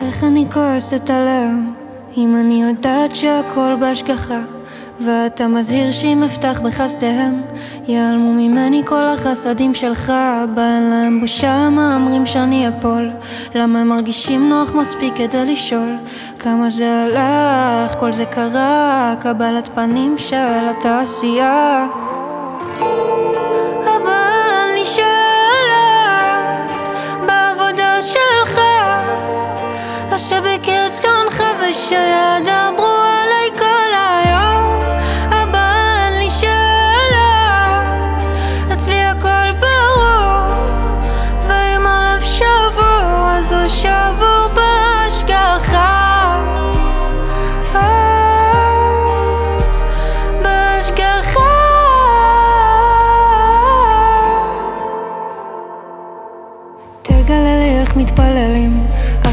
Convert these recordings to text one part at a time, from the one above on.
איך אני כועסת עליהם אם אני יודעת שהכל בהשגחה ואתה מזהיר שאם אפתח בחסדיהם ייעלמו ממני כל החסדים שלך. בא להם בושה מהמרים שאני אפול? למה הם מרגישים נוח מספיק כדי לשאול? כמה זה הלך, כל זה קרה? קבלת פנים של התעשייה שבקרצונך ושידברו עליי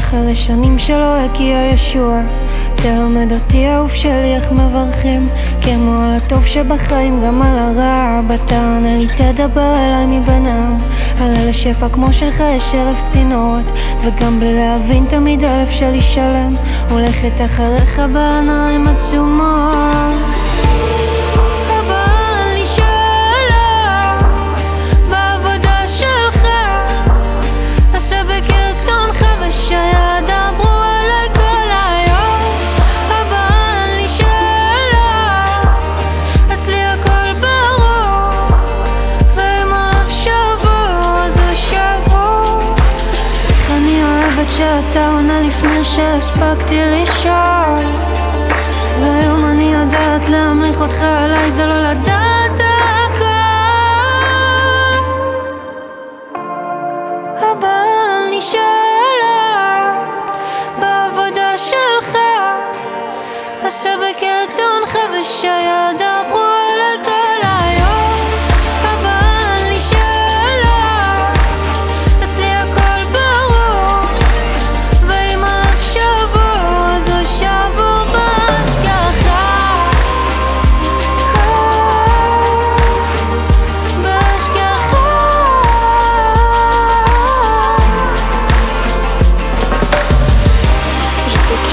אחרי שנים שלא הגיע ישוע. תלמד אותי אהוב שלי איך מברכים כמו על הטוב שבחיים גם על הרע. בתענה לי תדבר אליי מבינם הרי לשפע כמו שלך יש אלף צינורות. וגם בלי להבין תמיד אלף שלי שלם הולכת אחריך בעיניים עצומות שאתה עונה לפני שהספקתי לשאול. והיום אני יודעת להמליך אותך עליי זה לא לדעת הכל. הבא אני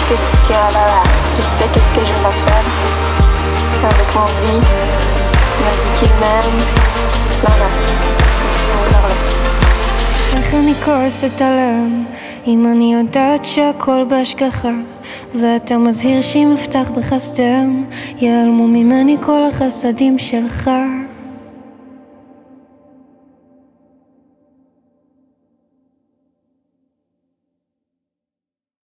je sais qu'est-ce que je vais faire avec mon vie, il m'a dit qu'il m'aime, non, איך אני כועסת עליהם אם אני יודעת שהכל בהשגחה ואתה מזהיר שאם אפתח בחסדיהם ייעלמו ממני כל החסדים שלך